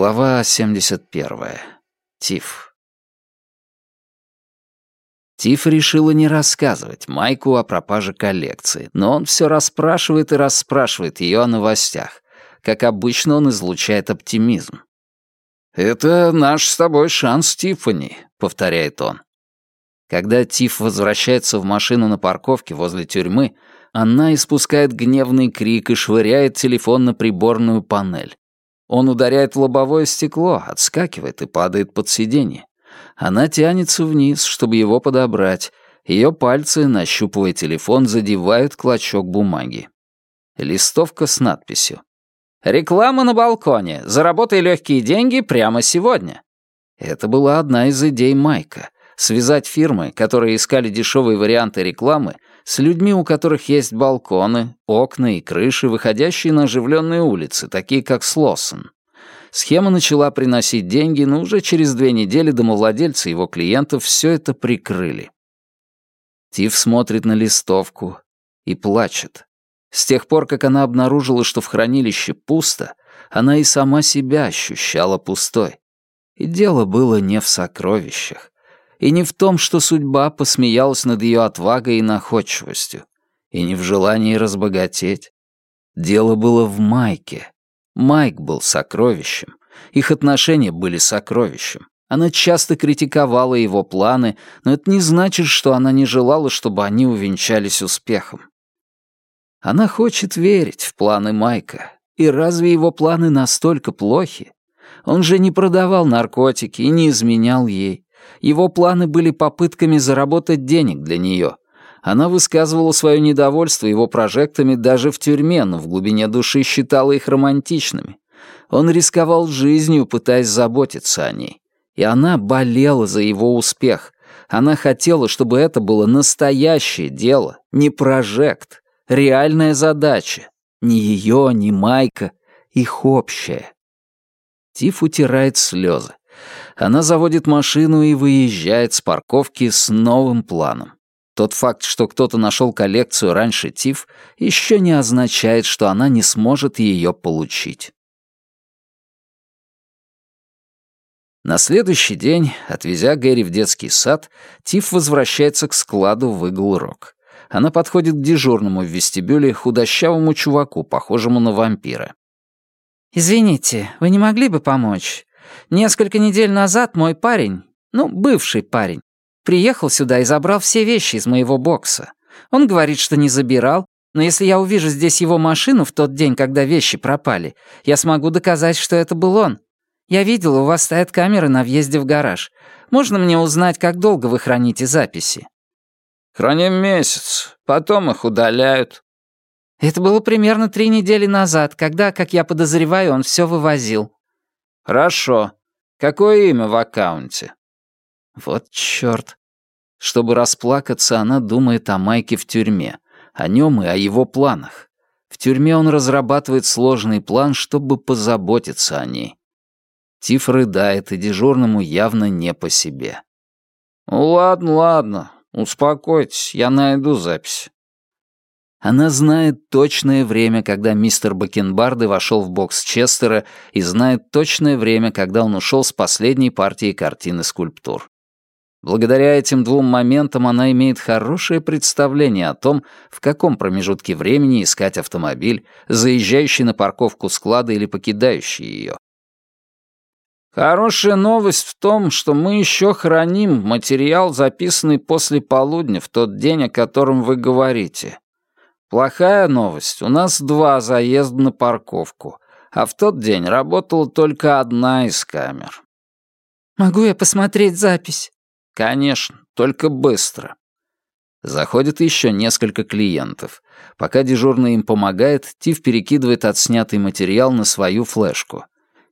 Глава 71. Тиф. Тиф решила не рассказывать Майку о пропаже коллекции, но он все расспрашивает и расспрашивает ее о новостях. Как обычно, он излучает оптимизм. «Это наш с тобой шанс, Тиффани», — повторяет он. Когда Тиф возвращается в машину на парковке возле тюрьмы, она испускает гневный крик и швыряет телефон на приборную панель. Он ударяет в лобовое стекло, отскакивает и падает под сиденье. Она тянется вниз, чтобы его подобрать. Ее пальцы, нащупывая телефон, задевают клочок бумаги. Листовка с надписью. «Реклама на балконе. Заработай легкие деньги прямо сегодня». Это была одна из идей Майка — связать фирмы, которые искали дешевые варианты рекламы, с людьми, у которых есть балконы, окна и крыши, выходящие на оживленные улицы, такие как Слоссен. Схема начала приносить деньги, но уже через две недели домовладельцы его клиентов все это прикрыли. Тиф смотрит на листовку и плачет. С тех пор, как она обнаружила, что в хранилище пусто, она и сама себя ощущала пустой. И дело было не в сокровищах и не в том, что судьба посмеялась над ее отвагой и находчивостью, и не в желании разбогатеть. Дело было в Майке. Майк был сокровищем. Их отношения были сокровищем. Она часто критиковала его планы, но это не значит, что она не желала, чтобы они увенчались успехом. Она хочет верить в планы Майка. И разве его планы настолько плохи? Он же не продавал наркотики и не изменял ей. Его планы были попытками заработать денег для нее. Она высказывала свое недовольство его прожектами даже в тюрьме, но в глубине души считала их романтичными. Он рисковал жизнью, пытаясь заботиться о ней. И она болела за его успех. Она хотела, чтобы это было настоящее дело, не прожект, реальная задача. Ни ее, ни Майка, их общая. Тиф утирает слезы. Она заводит машину и выезжает с парковки с новым планом. Тот факт, что кто-то нашел коллекцию раньше Тиф, еще не означает, что она не сможет ее получить. На следующий день, отвезя Гэри в детский сад, Тиф возвращается к складу в Игл-Рок. Она подходит к дежурному в вестибюле худощавому чуваку, похожему на вампира. «Извините, вы не могли бы помочь? Несколько недель назад мой парень, ну, бывший парень, приехал сюда и забрал все вещи из моего бокса. Он говорит, что не забирал, но если я увижу здесь его машину в тот день, когда вещи пропали, я смогу доказать, что это был он. Я видел, у вас стоят камеры на въезде в гараж. Можно мне узнать, как долго вы храните записи?» «Храним месяц, потом их удаляют». «Это было примерно три недели назад, когда, как я подозреваю, он все вывозил». «Хорошо. Какое имя в аккаунте?» Вот чёрт. Чтобы расплакаться, она думает о Майке в тюрьме, о нем и о его планах. В тюрьме он разрабатывает сложный план, чтобы позаботиться о ней. Тиф рыдает, и дежурному явно не по себе. «Ладно, ладно, успокойтесь, я найду запись». Она знает точное время, когда мистер Бакенбарды вошел в бокс Честера и знает точное время, когда он ушел с последней партии картины скульптур. Благодаря этим двум моментам она имеет хорошее представление о том, в каком промежутке времени искать автомобиль, заезжающий на парковку склада или покидающий ее. «Хорошая новость в том, что мы еще храним материал, записанный после полудня в тот день, о котором вы говорите», Плохая новость. У нас два заезда на парковку, а в тот день работала только одна из камер. Могу я посмотреть запись? Конечно, только быстро. Заходит еще несколько клиентов. Пока дежурный им помогает, Тиф перекидывает отснятый материал на свою флешку.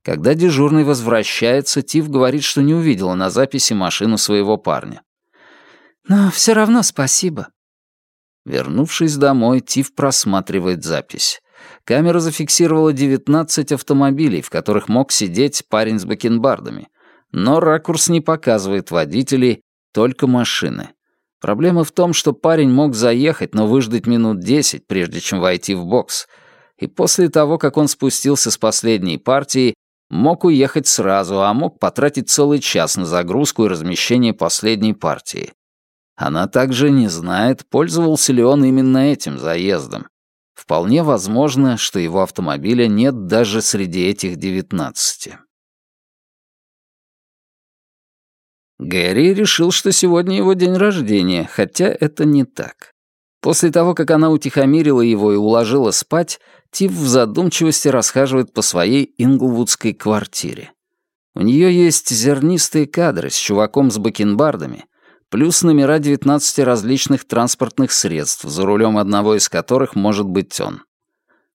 Когда дежурный возвращается, Тиф говорит, что не увидела на записи машину своего парня. «Но все равно спасибо. Вернувшись домой, Тиф просматривает запись. Камера зафиксировала 19 автомобилей, в которых мог сидеть парень с бакенбардами. Но ракурс не показывает водителей, только машины. Проблема в том, что парень мог заехать, но выждать минут 10, прежде чем войти в бокс. И после того, как он спустился с последней партии, Мог уехать сразу, а мог потратить целый час на загрузку и размещение последней партии. Она также не знает, пользовался ли он именно этим заездом. Вполне возможно, что его автомобиля нет даже среди этих девятнадцати. Гэри решил, что сегодня его день рождения, хотя это не так. После того, как она утихомирила его и уложила спать, Тиф в задумчивости расхаживает по своей инглвудской квартире. У нее есть зернистые кадры с чуваком с бакенбардами, плюс номера 19 различных транспортных средств, за рулем одного из которых может быть он.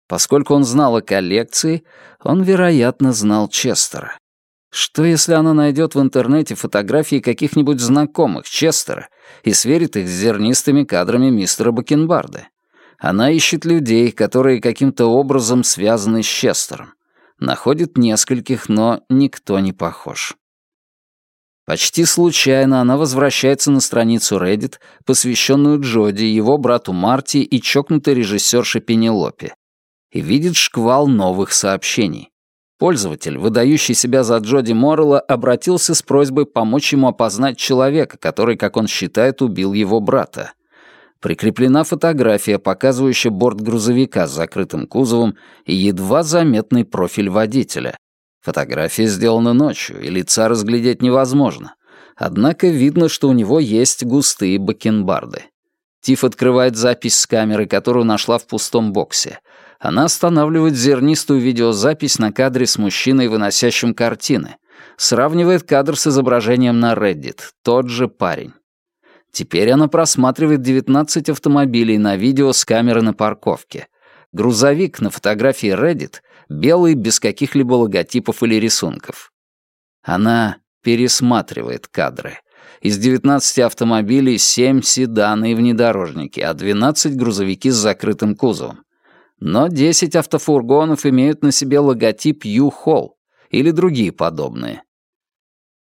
Поскольку он знал о коллекции, он, вероятно, знал Честера. Что, если она найдет в интернете фотографии каких-нибудь знакомых Честера и сверит их с зернистыми кадрами мистера Бакенбарда? Она ищет людей, которые каким-то образом связаны с Честером. Находит нескольких, но никто не похож. Почти случайно она возвращается на страницу Reddit, посвященную Джоди, его брату Марти и чокнутой режиссерше Пенелопе, и видит шквал новых сообщений. Пользователь, выдающий себя за Джоди Моррелла, обратился с просьбой помочь ему опознать человека, который, как он считает, убил его брата. Прикреплена фотография, показывающая борт грузовика с закрытым кузовом и едва заметный профиль водителя. Фотография сделана ночью, и лица разглядеть невозможно. Однако видно, что у него есть густые бакенбарды. Тиф открывает запись с камеры, которую нашла в пустом боксе — она останавливает зернистую видеозапись на кадре с мужчиной, выносящим картины. Сравнивает кадр с изображением на Reddit. Тот же парень. Теперь она просматривает 19 автомобилей на видео с камеры на парковке. Грузовик на фотографии Reddit белый, без каких-либо логотипов или рисунков. Она пересматривает кадры. Из 19 автомобилей 7 седаны и внедорожники, а 12 грузовики с закрытым кузовом но 10 автофургонов имеют на себе логотип U-Haul или другие подобные.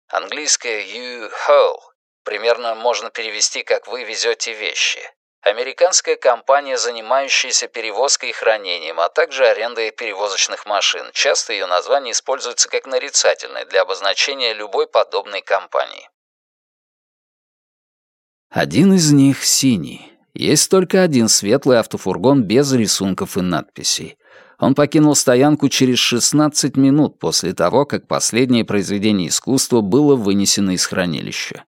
Английское U-Haul примерно можно перевести как «вы везете вещи». Американская компания, занимающаяся перевозкой и хранением, а также арендой перевозочных машин. Часто ее название используется как нарицательное для обозначения любой подобной компании. Один из них синий. Есть только один светлый автофургон без рисунков и надписей. Он покинул стоянку через 16 минут после того, как последнее произведение искусства было вынесено из хранилища.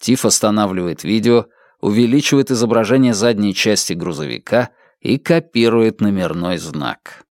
Тиф останавливает видео, увеличивает изображение задней части грузовика и копирует номерной знак.